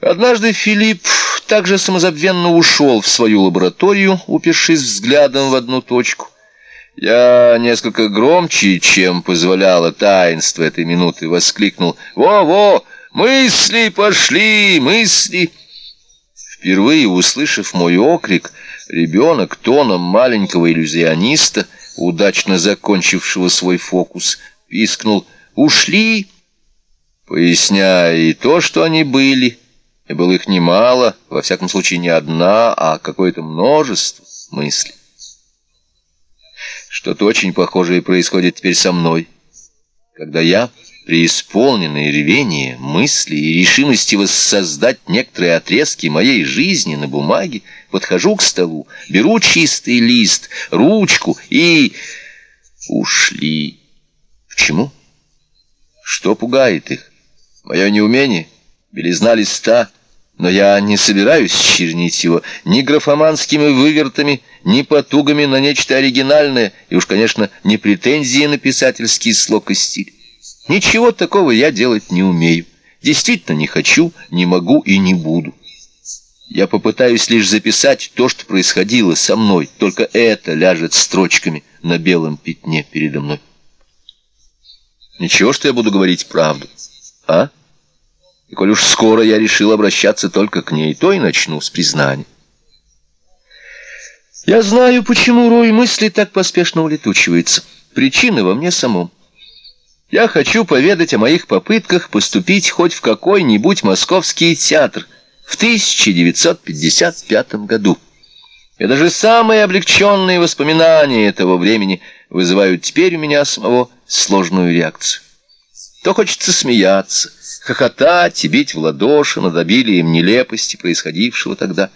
Однажды Филипп также самозабвенно ушел в свою лабораторию, упершись взглядом в одну точку. Я несколько громче, чем позволяло таинство этой минуты, воскликнул «Во-во! Мысли пошли! Мысли!» Впервые услышав мой окрик, ребенок тоном маленького иллюзиониста, удачно закончившего свой фокус, пискнул «Ушли!» поясняя и то, что они были, и было их немало, во всяком случае не одна, а какое-то множество мыслей. Что-то очень похожее происходит теперь со мной, когда я, преисполненный ревения, мысли и решимости воссоздать некоторые отрезки моей жизни на бумаге, подхожу к столу, беру чистый лист, ручку и... ушли. Почему? Что пугает их? Мое неумение? Белизна листа? Но я не собираюсь чернить его ни графоманскими вывертами, ни потугами на нечто оригинальное, и уж, конечно, не претензии на писательский слог и стиль. Ничего такого я делать не умею. Действительно не хочу, не могу и не буду. Я попытаюсь лишь записать то, что происходило со мной, только это ляжет строчками на белом пятне передо мной. Ничего, что я буду говорить правду, а? И коль уж скоро я решил обращаться только к ней, то и начну с признания. Я знаю, почему рой мысли так поспешно улетучивается. Причина во мне самом. Я хочу поведать о моих попытках поступить хоть в какой-нибудь московский театр в 1955 году. И даже самые облегченные воспоминания этого времени вызывают теперь у меня самого сложную реакцию. То хочется смеяться, хохотать и бить в ладоши над обилием нелепости происходившего тогда.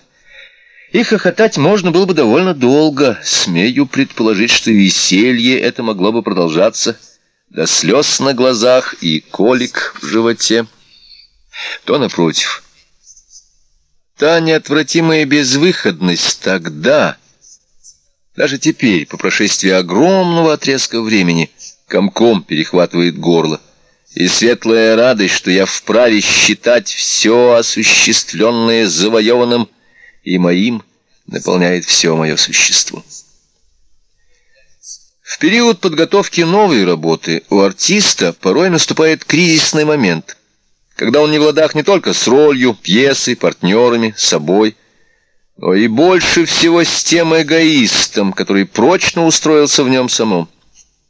И хохотать можно было бы довольно долго. Смею предположить, что веселье это могло бы продолжаться до слез на глазах и колик в животе. То, напротив, та неотвратимая безвыходность тогда, даже теперь, по прошествии огромного отрезка времени, комком перехватывает горло и светлая радость, что я вправе считать все осуществленное завоеванным и моим, наполняет все мое существо. В период подготовки новой работы у артиста порой наступает кризисный момент, когда он не в ладах не только с ролью, пьесой, партнерами, собой, но и больше всего с тем эгоистом, который прочно устроился в нем самом.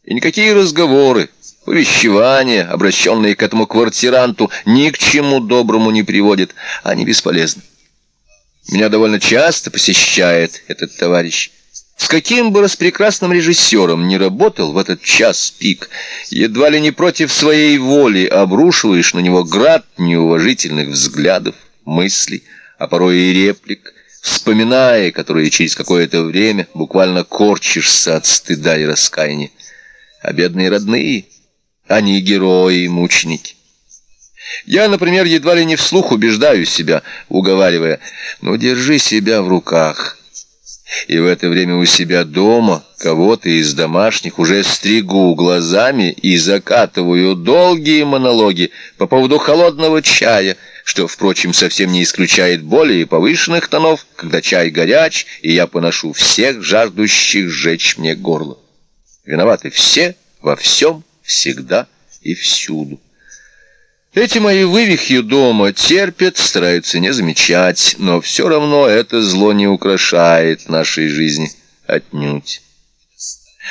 И никакие разговоры, Увещевания, обращенные к этому квартиранту, ни к чему доброму не приводят, они бесполезны. Меня довольно часто посещает этот товарищ. С каким бы распрекрасным режиссером не работал в этот час пик, едва ли не против своей воли обрушиваешь на него град неуважительных взглядов, мыслей, а порой и реплик, вспоминая, которые через какое-то время буквально корчишься от стыда и раскаяния. А бедные родные... Они герои и мученики. Я, например, едва ли не вслух убеждаю себя, уговаривая, «Ну, держи себя в руках». И в это время у себя дома кого-то из домашних уже стригу глазами и закатываю долгие монологи по поводу холодного чая, что, впрочем, совсем не исключает более повышенных тонов, когда чай горяч, и я поношу всех жаждущих сжечь мне горло. Виноваты все во всем, всегда и всюду. Эти мои вывихи дома терпят, стараются не замечать, но все равно это зло не украшает нашей жизни отнюдь.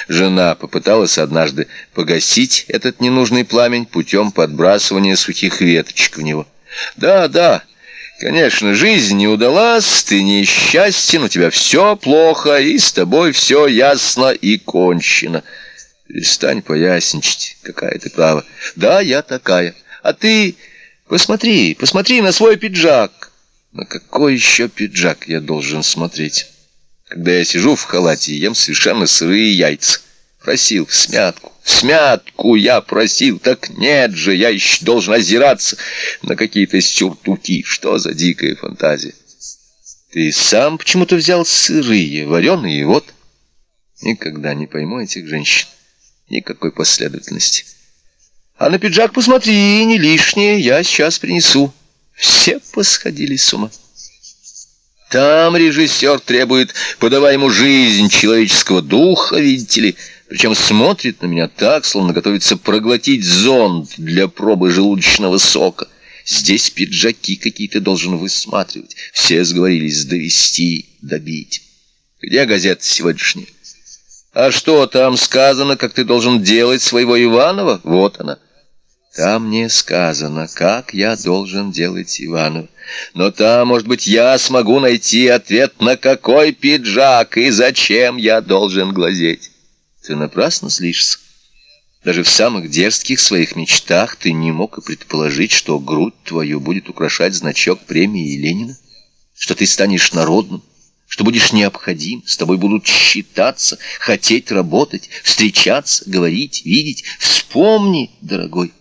Жена попыталась однажды погасить этот ненужный пламень путем подбрасывания сухих веточек в него. Да, да, конечно, жизнь не удалась, ты несчастен, у тебя все плохо, и с тобой все ясно и кончено. Перестань поясничать, какая ты права. Да, я такая. А ты посмотри, посмотри на свой пиджак. На какой еще пиджак я должен смотреть? Когда я сижу в халате и ем совершенно сырые яйца. Просил в смятку. В смятку я просил. Так нет же, я еще должен озираться на какие-то сюртуки. Что за дикая фантазия? Ты сам почему-то взял сырые, вареные, вот. Никогда не пойму этих женщин. Никакой последовательности. А на пиджак посмотри, не лишнее, я сейчас принесу. Все посходили с ума. Там режиссер требует, подавай ему жизнь человеческого духа, видите ли, причем смотрит на меня так, словно готовится проглотить зонд для пробы желудочного сока. Здесь пиджаки какие-то должен высматривать. Все сговорились довести, добить. Где газета сегодняшняя? А что там сказано, как ты должен делать своего Иванова? Вот она. Там не сказано, как я должен делать Иванова. Но там, может быть, я смогу найти ответ, на какой пиджак и зачем я должен глазеть. Ты напрасно злишься. Даже в самых дерзких своих мечтах ты не мог и предположить, что грудь твою будет украшать значок премии Ленина, что ты станешь народным, что будешь необходим, с тобой будут считаться, хотеть работать, встречаться, говорить, видеть. Вспомни, дорогой.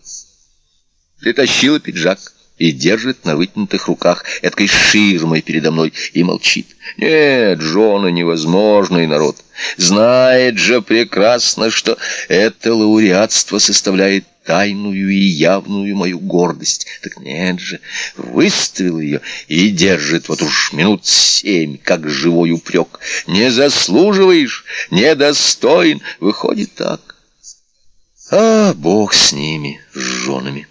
Притащила пиджак и держит на вытянутых руках этой ширмой передо мной и молчит. Нет, Джона невозможный народ. Знает же прекрасно, что это лауреатство составляет тайную и явную мою гордость. Так нет же, выставил ее и держит вот уж минут семь, как живой упрек. Не заслуживаешь, недостоин, выходит так. А, бог с ними, с женами.